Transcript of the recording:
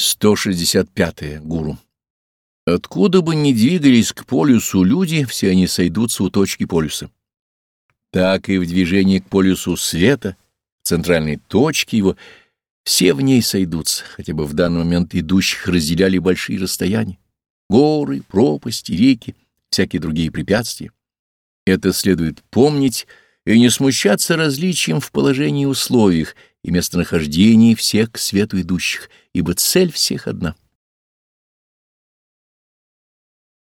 165. -е. Гуру. Откуда бы ни двигались к полюсу люди, все они сойдутся у точки полюса. Так и в движении к полюсу света, центральной точке его, все в ней сойдутся, хотя бы в данный момент идущих разделяли большие расстояния, горы, пропасти, реки, всякие другие препятствия. Это следует помнить и не смущаться различием в положении условиях и местонахождении всех к свету идущих, ибо цель всех одна.